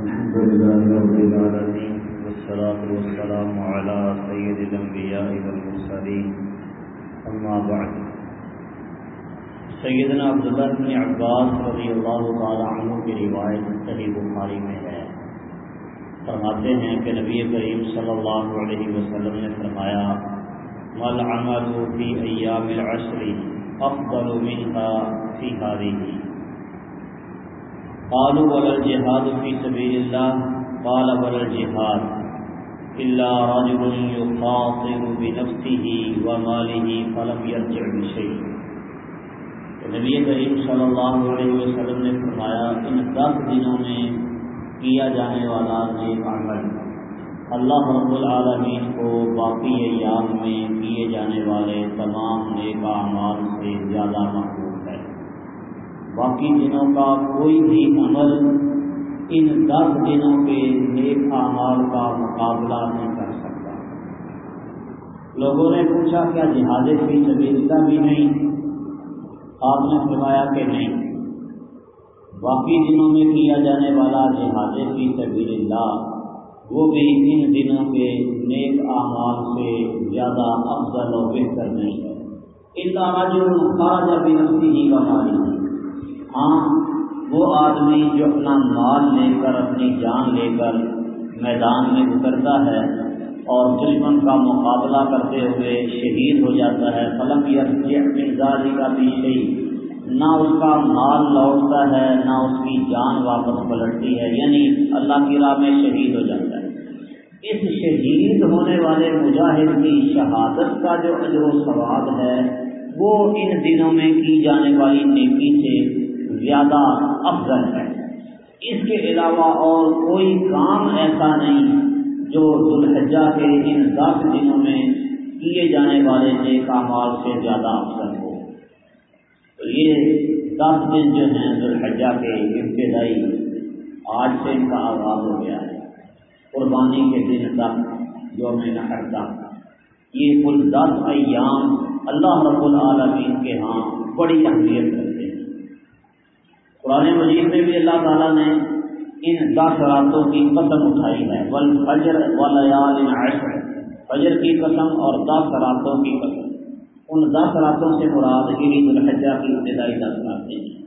الحمد لله رب العالمين، والصلاة والسلام على سيد الأنبياء والمرسلين. أما بعد سیدنا عبداللہ بن عباس رضی اللہ تعالی عنہ کی روایت صحیح بخاری میں ہے۔ فرماتے ہیں کہ نبی کریم صلی اللہ علیہ وسلم نے فرمایا مل عمل فی ایام العشر افضل منها فی هذه؟ قالوا ولا الجهاد في سبيل الله، قال ولا الجهاد، إلا رجل يخاطر بنفسه وماله فلم يرجع بشيء. نبی کریم صلی اللہ علیہ وسلم نے فرمایا، ان دس دنوں میں کیا جانے والا نیک عمل اللہ رب العالمین کو باقی ایام میں کیے جانے والے تمام نیک اعمال سے زیادہ محبوب ہے۔ باقی دنوں کا کوئی بھی عمل ان دس دنوں کے نیک اعمال کا مقابلہ نہیں کر سکتا۔ لوگوں نے پوچھا، کیا جہاد فی سبیلتا بھی نہیں؟ آپ نے فرمایا کہ نہیں۔ باقی دنوں میں کیا جانے والا جہاد فی سبیل اللہ، وہ بھی ان دنوں کے نیک اعمال سے زیادہ افضل و بہتر نہیں ہے۔ ادارہ جو خارجہ بھی نفسی ہی کا مالی ہاں وہ آدمی جو اپنا مال لے کر، اپنی جان لے کر میدان میں اترتا ہے اور دشمن کا مقابلہ کرتے ہوئے شہید ہو جاتا ہے، فلم مزاجی کا بھی شہید نہ اس کا مال لوٹتا ہے، نہ اس کی جان واپس پلٹتی ہے یعنی اللہ کی راہ میں شہید ہو جاتا ہے۔ اس شہید ہونے والے مجاہد کی شہادت کا جو اجر و ثواب ہے، وہ ان دنوں میں کی جانے والی نیکی سے زیادہ افضل ہے۔ اس کے علاوہ اور کوئی کام ایسا نہیں جو ذوالحجہ کے ان دس دنوں میں کیے جانے والے نیک مال سے زیادہ افسر ہو۔ تو یہ دس دن جو ہیں ذوالحجہ کے ابتدائی، آج سے ان کا آغاز ہو گیا ہے۔ قربانی کے دن تک جو میں نہ کرتا یہ کل دس ایام اللہ رب العالمین کے ہاں بڑی اہمیت رکھتے ہیں قرآن مجید میں بھی اللہ تعالیٰ نے ان دس راتوں کی قسم اٹھائی ہے۔ ول فجر ولیال عشر فجر کی قسم اور دس راتوں کی قسم۔ ان دس راتوں سے مراد عید الحجہ کی ابتدائی دس راتیں ہیں۔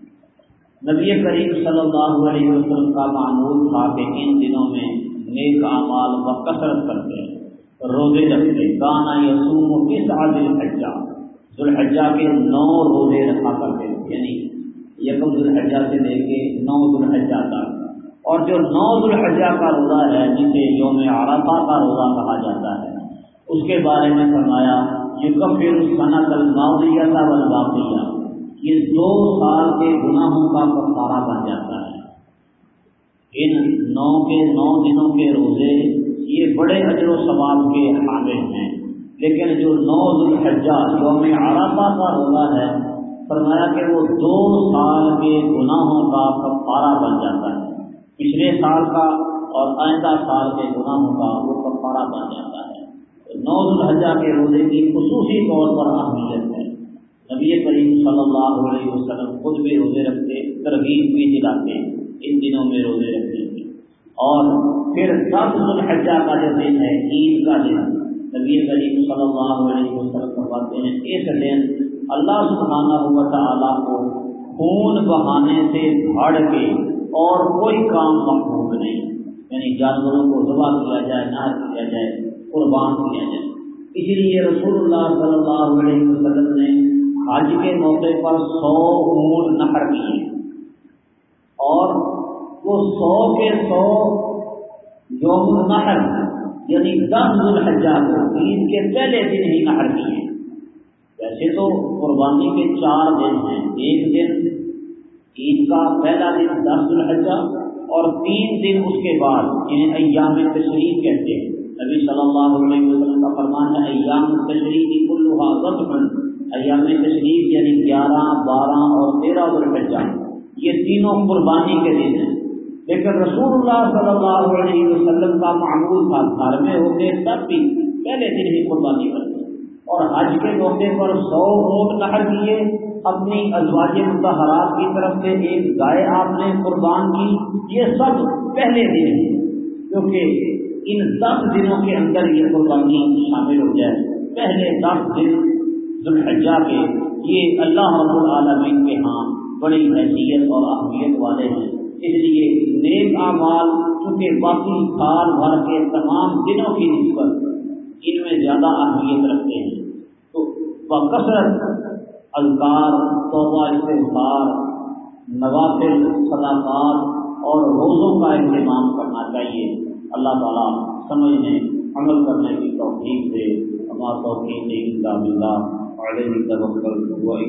نبی کریم صلی اللہ علیہ وسلم کا معمول تھا کہ ان دنوں میں نیک اعمال و کثرت کرتے روزے رکھتے گانا یسوم کس عادل حجہ ذوالحجہ کے نو روزے رکھا کرتے یعنی یکم ذوالحجہ سے لے کے نو ذوالحجہ تک۔ اور جو نو الحجہ کا روزہ ہے، جسے یوم عرفہ کا روزہ کہا جاتا ہے، اس کے بارے میں فرمایا، یہ کفر صنعت الماضیہ تھا واقعہ یہ دو سال کے گناہوں کا کفارہ بن جاتا ہے۔ ان نو کے نو دنوں کے روزے یہ بڑے اجر و ثواب کے حامل ہیں۔ لیکن جو نو الحجہ یوم عرفہ کا روزہ ہے فرمایا کہ وہ دو سال کے گناہوں کا کفارہ بن جاتا ہے۔ پچھلے سال کا اور آئندہ سال کے گناہوں کا وہ کفارہ بن جاتا ہے۔ نو الحجہ کے روزے کی خصوصی طور پر اہمیت ہے۔ نبی کریم صلی اللہ علیہ وسلم خود بھی روزے رکھتے، ترغیب بھی دلاتے، ان دنوں میں روزے رکھتے۔ تھے اور پھر دس الحجہ کا جو دن ہے، عید کا دن، نبی کریم صلی اللہ علیہ وسلم کرواتے ہیں، اس دن اللہ سبحانہ ہوا تعالیٰ کو خون بہانے سے بھاڑ کے اور کوئی کام محبوب نہیں۔ یعنی جانوروں کو دبا کیا جائے نہ کیا جائے، قربان کیا جائے۔ اسی لیے رسول اللہ صلی اللہ علیہ وسلم نے حج کے موقع پر سو اونٹ نہر کیے۔ اور وہ سو کے سو یوم نہر یعنی دس الحجہ کو، عید کے پہلے دن ہی نہر کیے۔ ویسے تو قربانی کے چار دن ہیں۔ ایک دن عید کا، پہلا دن دس الحجہ اور تین دن اس کے بعد جنہیں ایام تشریف کہتے ہیں۔ نبی صلی اللہ علیہ وسلم کا فرمان ہے، ایام تشریف کی کل ایام تشریف یعنی گیارہ، بارہ اور تیرہ الحجہ یہ تینوں قربانی کے دن ہیں۔ لیکن رسول اللہ صلی اللہ علیہ وسلم کا معمول تھا، گھر میں ہوتے تب بھی پہلے دن ہی قربانی کرتے اور حج کے موقع پر سو روٹ نہر کیے اپنی ازواج متحرات کی طرف سے ایک گائے آپ نے قربان کی، یہ سب پہلے دن ہیں، کیونکہ ان دس دنوں کے اندر یہ قربانی شامل ہو جائے۔ پہلے دس دن ذوالحجہ کے، یہ اللہ رب العالمین کے ہاں بڑی حیثیت اور اہمیت والے ہیں۔ اس لیے نیک اعمال، چونکہ باقی سال بھر کے تمام دنوں کی نسبت ان میں زیادہ اہمیت رکھتے ہیں۔ تو کثرت اذکار، توبہ استفار نوافل صداقات اور روزوں کا اہتمام کرنا چاہیے۔ اللہ تعالیٰ سمجھنے، عمل کرنے کی توفیق دے۔ ہمارا توفیق سے ان کا ملا علیہ توکل ہوا